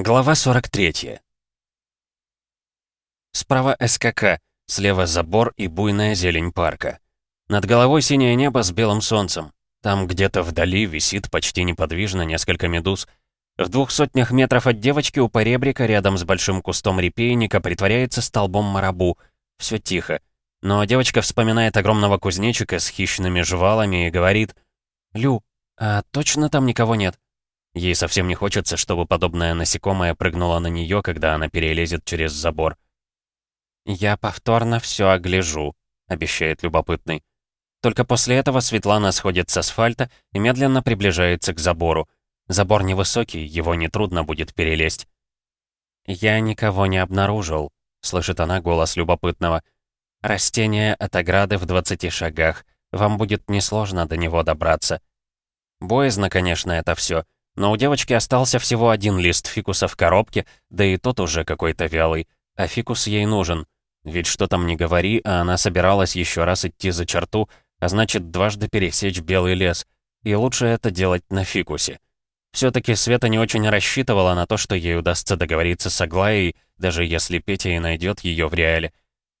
Глава 43. Справа СКК, слева забор и буйная зелень парка. Над головой синее небо с белым солнцем. Там где-то вдали висит почти неподвижно несколько медуз. В двух сотнях метров от девочки у поребрика рядом с большим кустом репейника притворяется столбом марабу. Все тихо. Но девочка вспоминает огромного кузнечика с хищными жвалами и говорит «Лю, а точно там никого нет?» Ей совсем не хочется, чтобы подобное насекомое прыгнуло на нее, когда она перелезет через забор. «Я повторно все огляжу», — обещает любопытный. Только после этого Светлана сходит с асфальта и медленно приближается к забору. Забор невысокий, его нетрудно будет перелезть. «Я никого не обнаружил», — слышит она голос любопытного. «Растение от ограды в 20 шагах. Вам будет несложно до него добраться». Боязно, конечно, это все. Но у девочки остался всего один лист фикуса в коробке, да и тот уже какой-то вялый. А фикус ей нужен. Ведь что там не говори, а она собиралась еще раз идти за черту, а значит дважды пересечь белый лес. И лучше это делать на фикусе. Все-таки Света не очень рассчитывала на то, что ей удастся договориться с Аглаей, даже если Петя и найдет ее в реале.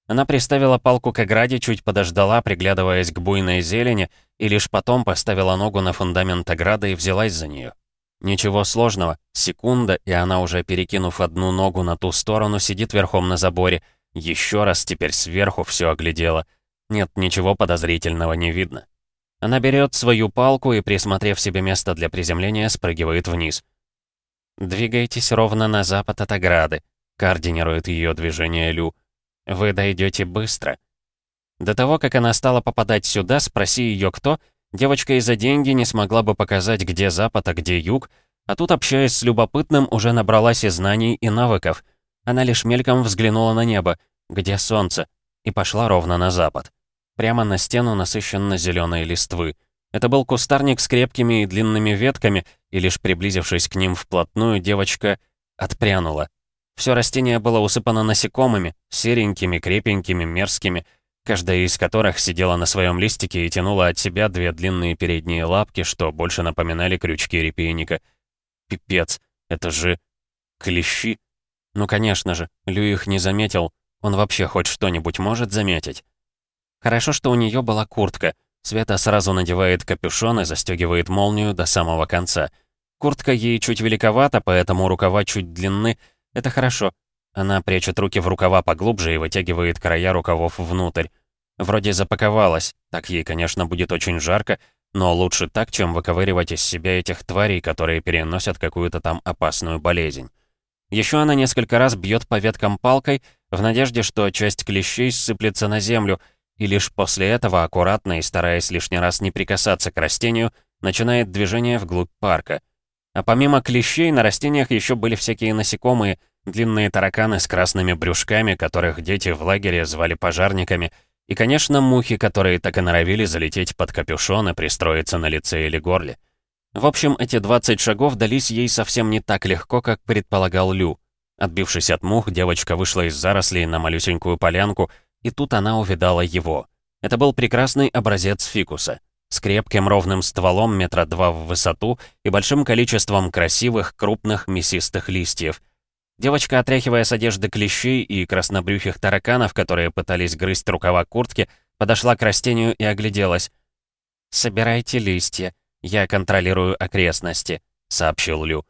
Она приставила палку к ограде, чуть подождала, приглядываясь к буйной зелени, и лишь потом поставила ногу на фундамент ограды и взялась за нее. Ничего сложного, секунда, и она уже, перекинув одну ногу на ту сторону, сидит верхом на заборе. Еще раз теперь сверху все оглядела. Нет, ничего подозрительного не видно. Она берет свою палку и, присмотрев себе место для приземления, спрыгивает вниз. «Двигайтесь ровно на запад от ограды», — координирует ее движение Лю. «Вы дойдете быстро». До того, как она стала попадать сюда, спроси ее кто, Девочка из-за деньги не смогла бы показать, где запад, а где юг, а тут, общаясь с любопытным, уже набралась и знаний, и навыков. Она лишь мельком взглянула на небо, где солнце, и пошла ровно на запад. Прямо на стену насыщенно зеленой листвы. Это был кустарник с крепкими и длинными ветками, и лишь приблизившись к ним вплотную, девочка отпрянула. Все растение было усыпано насекомыми, серенькими, крепенькими, мерзкими, каждая из которых сидела на своем листике и тянула от себя две длинные передние лапки, что больше напоминали крючки репейника. Пипец, это же... клещи. Ну, конечно же, Лю их не заметил. Он вообще хоть что-нибудь может заметить? Хорошо, что у нее была куртка. Света сразу надевает капюшон и застегивает молнию до самого конца. Куртка ей чуть великовата, поэтому рукава чуть длинны. Это хорошо. Она прячет руки в рукава поглубже и вытягивает края рукавов внутрь. Вроде запаковалась, так ей, конечно, будет очень жарко, но лучше так, чем выковыривать из себя этих тварей, которые переносят какую-то там опасную болезнь. Еще она несколько раз бьет по веткам палкой, в надежде, что часть клещей сыплется на землю, и лишь после этого, аккуратно и стараясь лишний раз не прикасаться к растению, начинает движение вглубь парка. А помимо клещей, на растениях еще были всякие насекомые, длинные тараканы с красными брюшками, которых дети в лагере звали пожарниками — и, конечно, мухи, которые так и норовили залететь под капюшон и пристроиться на лице или горле. В общем, эти 20 шагов дались ей совсем не так легко, как предполагал Лю. Отбившись от мух, девочка вышла из зарослей на малюсенькую полянку, и тут она увидала его. Это был прекрасный образец фикуса. С крепким ровным стволом метра два в высоту и большим количеством красивых, крупных, мясистых листьев. Девочка, отряхивая с одежды клещей и краснобрюхих тараканов, которые пытались грызть рукава куртки, подошла к растению и огляделась. «Собирайте листья, я контролирую окрестности», — сообщил Лю.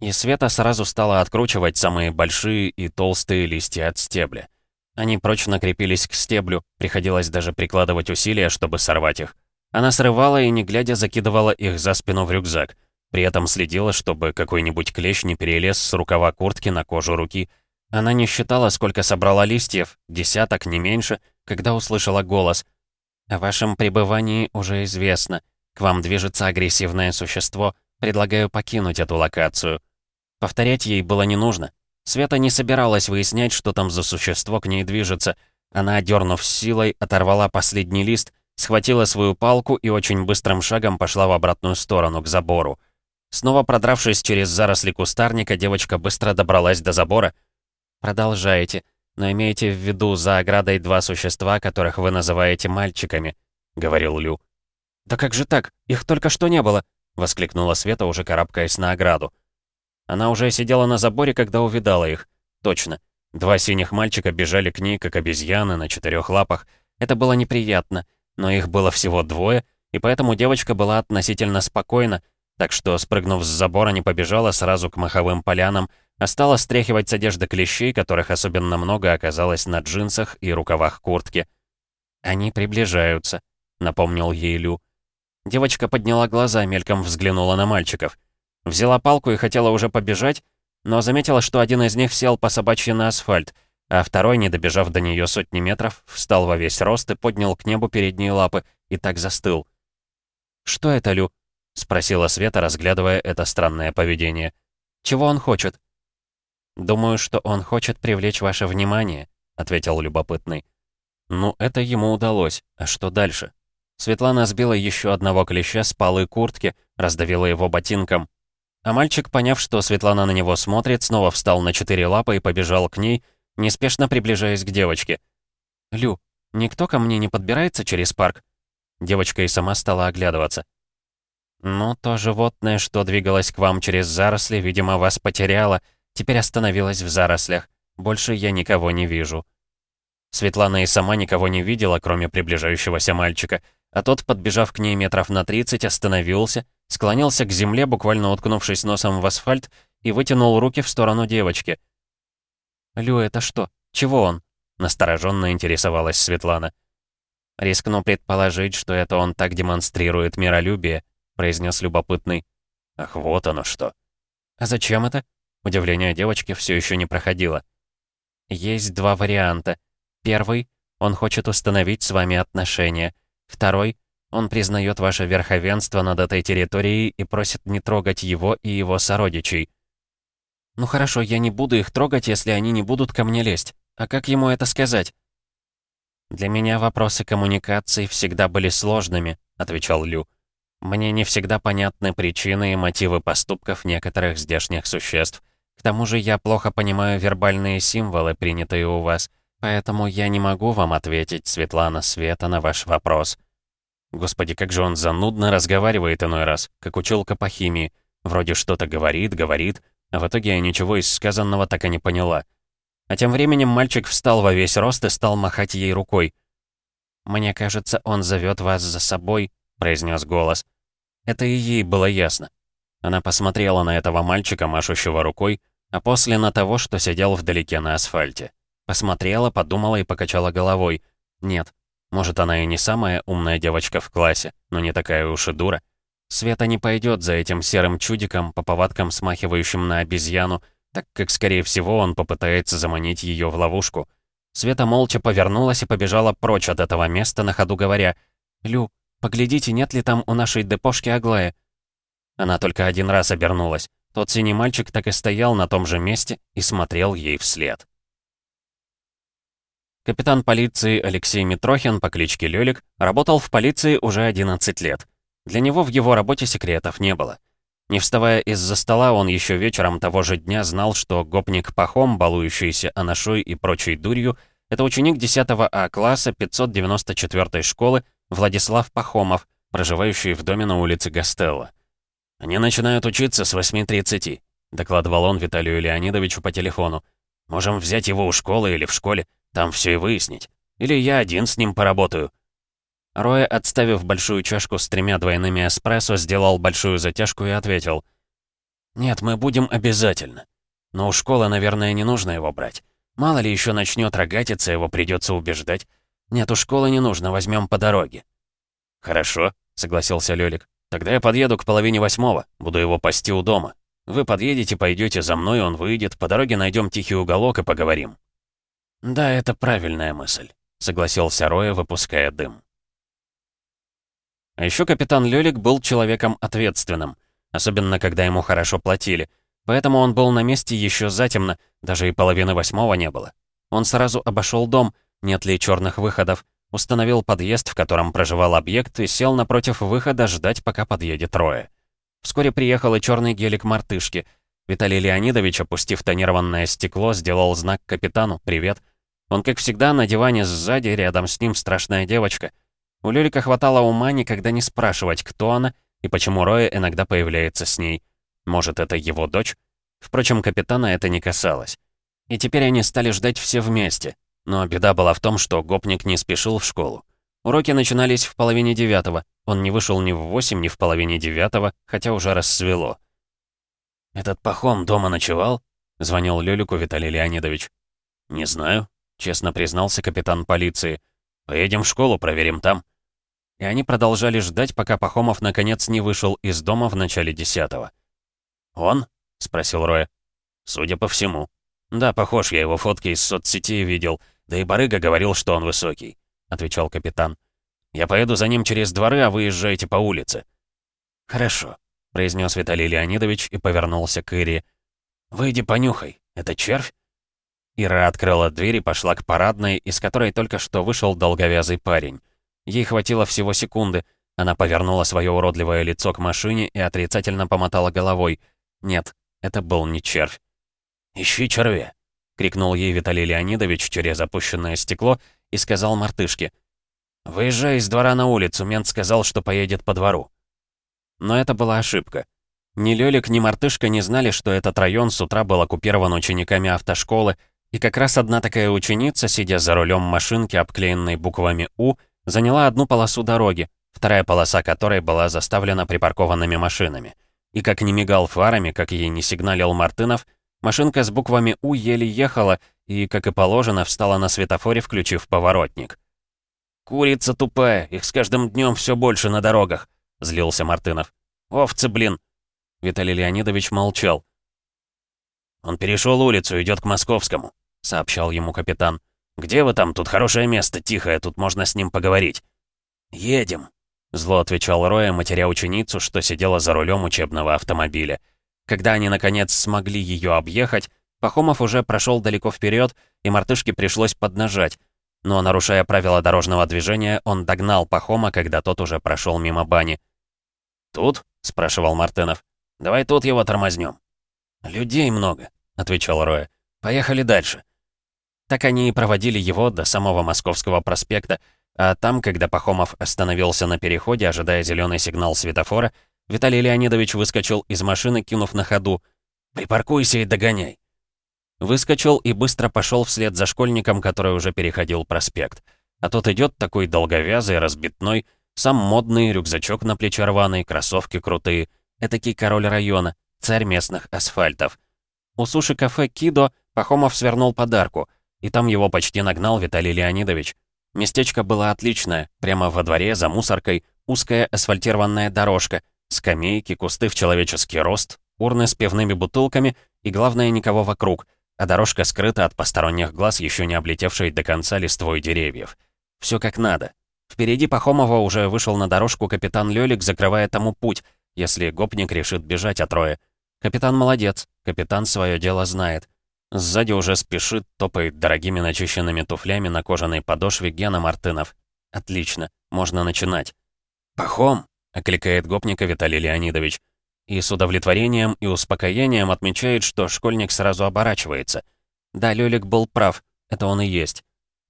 И Света сразу стала откручивать самые большие и толстые листья от стебля. Они прочно крепились к стеблю, приходилось даже прикладывать усилия, чтобы сорвать их. Она срывала и, не глядя, закидывала их за спину в рюкзак. При этом следила, чтобы какой-нибудь клещ не перелез с рукава куртки на кожу руки. Она не считала, сколько собрала листьев, десяток, не меньше, когда услышала голос. «О вашем пребывании уже известно. К вам движется агрессивное существо. Предлагаю покинуть эту локацию». Повторять ей было не нужно. Света не собиралась выяснять, что там за существо к ней движется. Она, дернув силой, оторвала последний лист, схватила свою палку и очень быстрым шагом пошла в обратную сторону, к забору. Снова продравшись через заросли кустарника, девочка быстро добралась до забора. «Продолжайте, но имейте в виду, за оградой два существа, которых вы называете мальчиками», — говорил Лю. «Да как же так? Их только что не было!» — воскликнула Света, уже карабкаясь на ограду. Она уже сидела на заборе, когда увидала их. Точно. Два синих мальчика бежали к ней, как обезьяны, на четырех лапах. Это было неприятно, но их было всего двое, и поэтому девочка была относительно спокойна, так что, спрыгнув с забора, не побежала сразу к маховым полянам, а стала стряхивать с одежды клещей, которых особенно много оказалось на джинсах и рукавах куртки. «Они приближаются», — напомнил ей Лю. Девочка подняла глаза, мельком взглянула на мальчиков. Взяла палку и хотела уже побежать, но заметила, что один из них сел по собачьи на асфальт, а второй, не добежав до нее сотни метров, встал во весь рост и поднял к небу передние лапы и так застыл. «Что это, Лю?» — спросила Света, разглядывая это странное поведение. «Чего он хочет?» «Думаю, что он хочет привлечь ваше внимание», — ответил любопытный. «Ну, это ему удалось. А что дальше?» Светлана сбила еще одного клеща с полы куртки, раздавила его ботинком. А мальчик, поняв, что Светлана на него смотрит, снова встал на четыре лапы и побежал к ней, неспешно приближаясь к девочке. «Лю, никто ко мне не подбирается через парк?» Девочка и сама стала оглядываться. «Ну, то животное, что двигалось к вам через заросли, видимо, вас потеряло, теперь остановилось в зарослях. Больше я никого не вижу». Светлана и сама никого не видела, кроме приближающегося мальчика, а тот, подбежав к ней метров на 30, остановился, склонился к земле, буквально уткнувшись носом в асфальт, и вытянул руки в сторону девочки. «Лю, это что? Чего он?» — настороженно интересовалась Светлана. «Рискну предположить, что это он так демонстрирует миролюбие», — произнес любопытный. «Ах, вот оно что!» «А зачем это?» Удивление девочки все еще не проходило. «Есть два варианта. Первый — он хочет установить с вами отношения. Второй — он признает ваше верховенство над этой территорией и просит не трогать его и его сородичей. «Ну хорошо, я не буду их трогать, если они не будут ко мне лезть. А как ему это сказать?» «Для меня вопросы коммуникации всегда были сложными», — отвечал Лю. «Мне не всегда понятны причины и мотивы поступков некоторых здешних существ. К тому же я плохо понимаю вербальные символы, принятые у вас. Поэтому я не могу вам ответить, Светлана Света, на ваш вопрос. Господи, как же он занудно разговаривает иной раз, как училка по химии. Вроде что-то говорит, говорит, а в итоге я ничего из сказанного так и не поняла. А тем временем мальчик встал во весь рост и стал махать ей рукой. «Мне кажется, он зовет вас за собой», — произнес голос. Это и ей было ясно. Она посмотрела на этого мальчика, машущего рукой, а после на того, что сидел вдалеке на асфальте. Посмотрела, подумала и покачала головой. Нет, может, она и не самая умная девочка в классе, но не такая уж и дура. Света не пойдет за этим серым чудиком, по повадкам смахивающим на обезьяну, так как, скорее всего, он попытается заманить ее в ловушку. Света молча повернулась и побежала прочь от этого места, на ходу говоря, «Лю, поглядите, нет ли там у нашей депошки Аглая?» Она только один раз обернулась. Тот синий мальчик так и стоял на том же месте и смотрел ей вслед. Капитан полиции Алексей Митрохин по кличке Лёлик работал в полиции уже 11 лет. Для него в его работе секретов не было. Не вставая из-за стола, он еще вечером того же дня знал, что гопник Пахом, балующийся анашой и прочей дурью, это ученик 10 А класса 594 школы Владислав Пахомов, проживающий в доме на улице Гастелло. «Они начинают учиться с 8.30», — докладывал он Виталию Леонидовичу по телефону. «Можем взять его у школы или в школе. Там все и выяснить. Или я один с ним поработаю». Роя, отставив большую чашку с тремя двойными эспрессо, сделал большую затяжку и ответил. «Нет, мы будем обязательно. Но у школы, наверное, не нужно его брать. Мало ли еще начнет рогатиться, его придется убеждать. Нет, у школы не нужно, возьмем по дороге». «Хорошо», — согласился Лёлик. «Тогда я подъеду к половине восьмого, буду его пасти у дома. Вы подъедете, пойдете за мной, он выйдет, по дороге найдем тихий уголок и поговорим». «Да, это правильная мысль», — согласился Роя, выпуская дым. А еще капитан Лёлик был человеком ответственным, особенно когда ему хорошо платили, поэтому он был на месте еще затемно, даже и половины восьмого не было. Он сразу обошел дом, нет ли черных выходов, установил подъезд, в котором проживал объект, и сел напротив выхода ждать, пока подъедет Роя. Вскоре приехал и черный гелик мартышки. Виталий Леонидович, опустив тонированное стекло, сделал знак капитану «Привет», он, как всегда, на диване сзади, рядом с ним страшная девочка. У Лёлика хватало ума никогда не спрашивать, кто она и почему Роя иногда появляется с ней. Может, это его дочь? Впрочем, капитана это не касалось. И теперь они стали ждать все вместе. Но беда была в том, что гопник не спешил в школу. Уроки начинались в половине девятого. Он не вышел ни в восемь, ни в половине девятого, хотя уже рассвело. «Этот пахом дома ночевал?» — звонил Лёлику Виталий Леонидович. «Не знаю», — честно признался капитан полиции. «Поедем в школу, проверим там». И они продолжали ждать, пока Пахомов наконец не вышел из дома в начале десятого. «Он?» — спросил Роя. «Судя по всему. Да, похож, я его фотки из соцсетей видел, да и барыга говорил, что он высокий», — отвечал капитан. «Я поеду за ним через дворы, а вы езжаете по улице». «Хорошо», произнес Виталий Леонидович и повернулся к Ире. «Выйди, понюхай. Это червь?» Ира открыла дверь и пошла к парадной, из которой только что вышел долговязый парень. Ей хватило всего секунды. Она повернула свое уродливое лицо к машине и отрицательно помотала головой. Нет, это был не червь. «Ищи червя!» — крикнул ей Виталий Леонидович через опущенное стекло и сказал мартышке. «Выезжай из двора на улицу, мент сказал, что поедет по двору». Но это была ошибка. Ни Лёлик, ни Мартышка не знали, что этот район с утра был оккупирован учениками автошколы, и как раз одна такая ученица, сидя за рулем машинки, обклеенной буквами «У», заняла одну полосу дороги, вторая полоса которой была заставлена припаркованными машинами. И как не мигал фарами, как ей не сигналил Мартынов, машинка с буквами «У» еле ехала и, как и положено, встала на светофоре, включив поворотник. «Курица тупая, их с каждым днем все больше на дорогах злился Мартынов. «Овцы, блин!» Виталий Леонидович молчал. «Он перешел улицу, идет к Московскому», — сообщал ему капитан. «Где вы там? Тут хорошее место, тихое, тут можно с ним поговорить». «Едем», — зло отвечал Роя, матеря ученицу, что сидела за рулем учебного автомобиля. Когда они, наконец, смогли ее объехать, Пахомов уже прошел далеко вперед, и мартышке пришлось поднажать. Но, нарушая правила дорожного движения, он догнал Пахома, когда тот уже прошел мимо бани. «Тут?» — спрашивал Мартынов. «Давай тут его тормознем». «Людей много», — отвечал Роя. «Поехали дальше». Так они и проводили его до самого Московского проспекта, а там, когда Пахомов остановился на переходе, ожидая зеленый сигнал светофора, Виталий Леонидович выскочил из машины, кинув на ходу. «Припаркуйся и догоняй». Выскочил и быстро пошел вслед за школьником, который уже переходил проспект. А тот идет такой долговязый, разбитной, сам модный, рюкзачок на плече рваный, кроссовки крутые. Этакий король района, царь местных асфальтов. У суши-кафе «Кидо» Пахомов свернул подарку, и там его почти нагнал Виталий Леонидович. Местечко было отличное, прямо во дворе, за мусоркой, узкая асфальтированная дорожка, скамейки, кусты в человеческий рост, урны с пивными бутылками и, главное, никого вокруг, а дорожка скрыта от посторонних глаз, еще не облетевшей до конца листвой деревьев. Все как надо. Впереди Пахомова уже вышел на дорожку капитан Лёлик, закрывая тому путь, если гопник решит бежать от Роя. Капитан молодец, капитан свое дело знает. Сзади уже спешит, топает дорогими начищенными туфлями на кожаной подошве Гена Мартынов. Отлично, можно начинать. «Пахом!» — окликает гопника Виталий Леонидович. И с удовлетворением и успокоением отмечает, что школьник сразу оборачивается. Да, Лёлик был прав, это он и есть.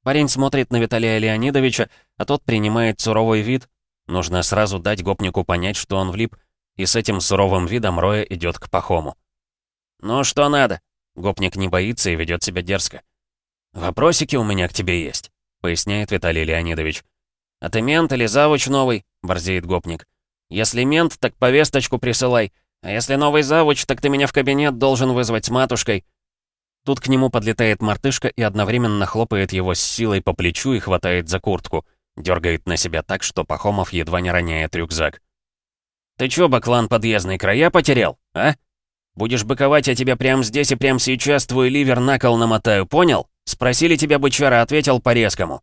Парень смотрит на Виталия Леонидовича, а тот принимает суровый вид. Нужно сразу дать гопнику понять, что он влип, и с этим суровым видом Роя идет к Пахому. «Ну что надо?» Гопник не боится и ведет себя дерзко. «Вопросики у меня к тебе есть», — поясняет Виталий Леонидович. «А ты мент или завуч новый?» — борзеет гопник. «Если мент, так повесточку присылай. А если новый завуч, так ты меня в кабинет должен вызвать с матушкой. Тут к нему подлетает мартышка и одновременно хлопает его с силой по плечу и хватает за куртку. Дергает на себя так, что Пахомов едва не роняет рюкзак. «Ты чё, баклан подъездный, края потерял, а? Будешь быковать, я тебя прямо здесь и прямо сейчас твой ливер на кол намотаю, понял? Спросили тебя бычара, ответил по-резкому».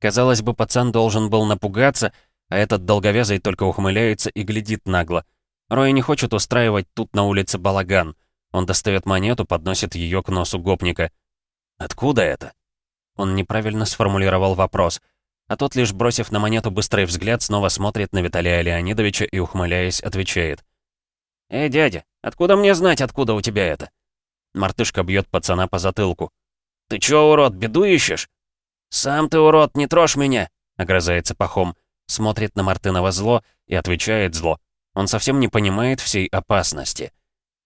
Казалось бы, пацан должен был напугаться, а этот долговязый только ухмыляется и глядит нагло. Рой не хочет устраивать тут на улице балаган. Он достает монету, подносит ее к носу гопника. «Откуда это?» Он неправильно сформулировал вопрос. А тот, лишь бросив на монету быстрый взгляд, снова смотрит на Виталия Леонидовича и, ухмыляясь, отвечает. «Эй, дядя, откуда мне знать, откуда у тебя это?» Мартышка бьет пацана по затылку. «Ты чё, урод, беду ищешь?» «Сам ты, урод, не трожь меня!» — огрызается Пахом. Смотрит на Мартынова зло и отвечает зло. Он совсем не понимает всей опасности.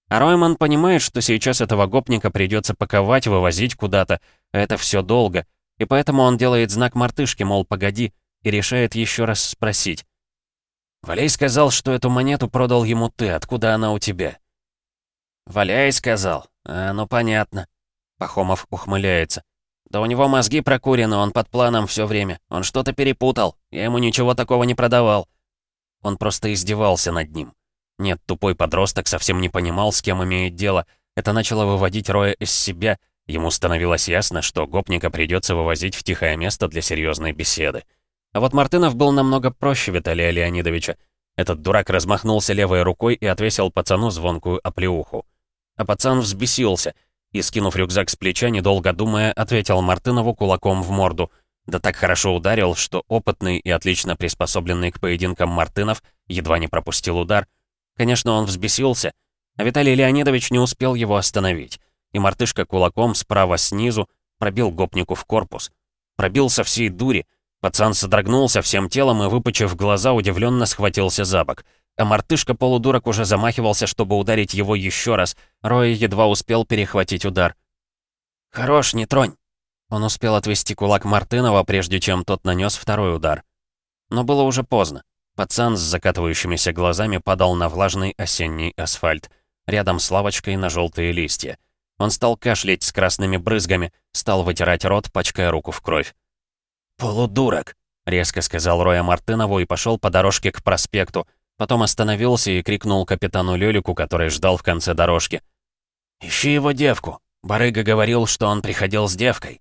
А Ройман понимает, что сейчас этого гопника придется паковать, вывозить куда-то, это все долго, и поэтому он делает знак мартышки, мол, погоди, и решает еще раз спросить. «Валяй сказал, что эту монету продал ему ты, откуда она у тебя?» «Валяй сказал. А, ну понятно». Пахомов ухмыляется. «Да у него мозги прокурены, он под планом все время. Он что-то перепутал. Я ему ничего такого не продавал». Он просто издевался над ним. Нет, тупой подросток совсем не понимал, с кем имеет дело. Это начало выводить Роя из себя. Ему становилось ясно, что гопника придется вывозить в тихое место для серьезной беседы. А вот Мартынов был намного проще Виталия Леонидовича. Этот дурак размахнулся левой рукой и отвесил пацану звонкую оплеуху. А пацан взбесился и, скинув рюкзак с плеча, недолго думая, ответил Мартынову кулаком в морду. Да так хорошо ударил, что опытный и отлично приспособленный к поединкам Мартынов едва не пропустил удар — Конечно, он взбесился, а Виталий Леонидович не успел его остановить. И мартышка кулаком справа снизу пробил гопнику в корпус. Пробил со всей дури. Пацан содрогнулся всем телом и, выпучив глаза, удивленно схватился за бок. А мартышка-полудурок уже замахивался, чтобы ударить его еще раз. Рой едва успел перехватить удар. «Хорош, не тронь!» Он успел отвести кулак Мартынова, прежде чем тот нанес второй удар. Но было уже поздно. Пацан с закатывающимися глазами падал на влажный осенний асфальт, рядом с лавочкой на желтые листья. Он стал кашлять с красными брызгами, стал вытирать рот, пачкая руку в кровь. «Полудурок!» — резко сказал Роя Мартынову и пошел по дорожке к проспекту. Потом остановился и крикнул капитану Лёлику, который ждал в конце дорожки. «Ищи его девку. Барыга говорил, что он приходил с девкой».